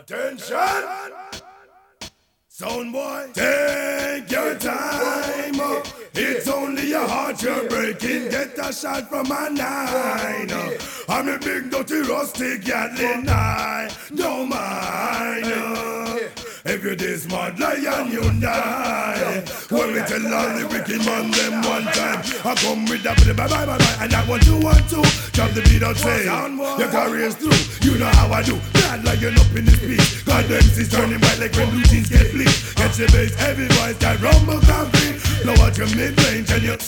Attention! Sound boy, take your time. It's only your heart you're breaking. Get a shot from a nine. I'm a big dirty rusty Gatling nine. Don't mind. If you this mad lion, you die. When we tell all the wicked man them one time, I come with that bye bye bye bye, and that one two one two. Drop the beat out, say your career's through. You know how I do. Lion up in this beat. God them is turning white like when blue jeans get bleached. Catch the bass, heavy voice that rumble concrete. Blow out your mid range and you.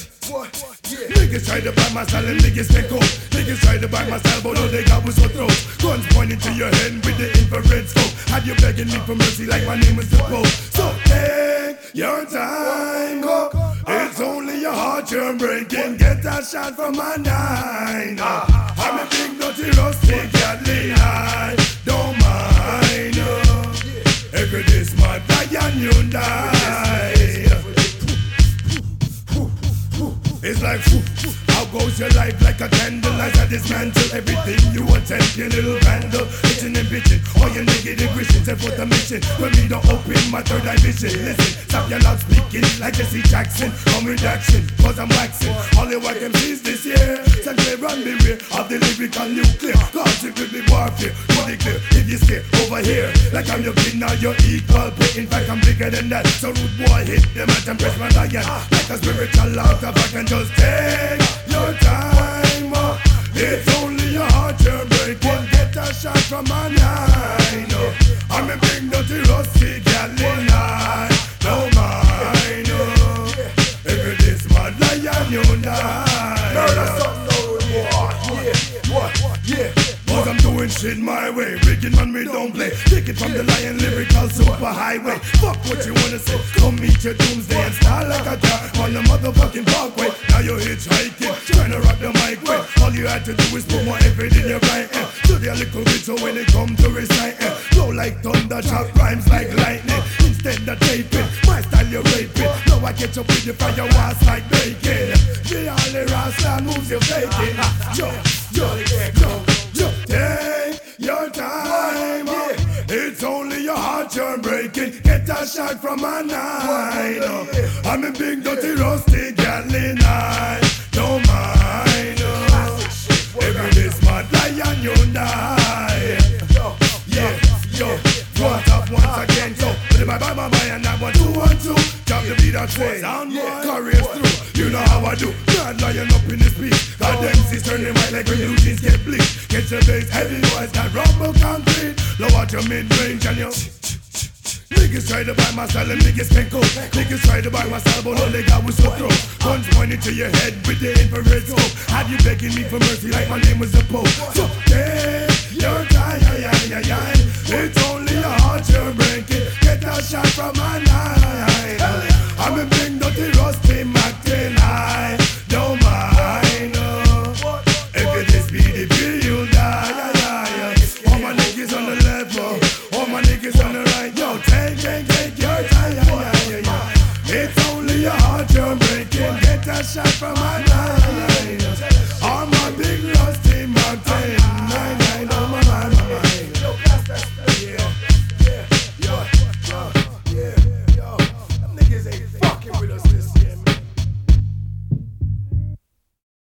Niggas try to buy my style and niggas can't go. Niggas try to buy my style, but all they got was a throat. Guns pointing to your head with the infrared scope. Have you begging me for mercy like my name is the Pope? So take your time. It's only your heart you're breaking. Get a shot from my nine. Ah, I'm a big dirty rusty Gatling It's like, how goes your life like a candle as I dismantle everything you attempt, your little vandal. Bitching and bitching, all your negative wishes and for the mission. When me don't open my third eye vision, listen, stop your loud speaking like Jesse Jackson. Come with action, cause I'm waxing. All the work MCs this year, send clear and beware of the lyrical nuclear. Cause it will be clear. If you stay over here, like I'm your kid, now you're equal. But in fact, I'm bigger than that. So rude boy, hit them at and press my lion. Like a spiritual I can just take your time. Uh, it's only your heart you're breaking. Get a shot from my nine. Doing shit my way. Rigging man, me don't play. Take it from the lion lyrical super highway. Fuck what you wanna say. Come meet your doomsday and style like a car on the motherfucking parkway. Now you're hitchhiking, trying to rock the mic way. All you had to do is put more effort in your right hand. The little bit so when it come to reciting, flow like thunder, shot rhymes like lightning. Instead of taping, my style you're raping. Now I catch up with you fire was like bacon. The only Rasta moves you're faking. Yo. Yo, From my nine. Oh. I'm a big dirty rusty Gatling nine. Don't mind. Oh. Every this mad lion you die. Yeah, yo, one up once again. So, bye bye my bye and I want two one two. Drop the beat that way. Sound careers through. You know how I do. Mad lion up in this beat. God them turning white like when blue jeans get bleached. Get your bass heavy voice that rumble concrete. Low out your mid range and your. Niggas try to buy my style and niggas can't cope. Niggas try to buy my style, but all they got was a throat. Guns pointed to your head with the infrared scope. Have you begging me for mercy like my name was a pope. So yeah, you're tired, it's only a heart you're breaking. Get a shot from my knife.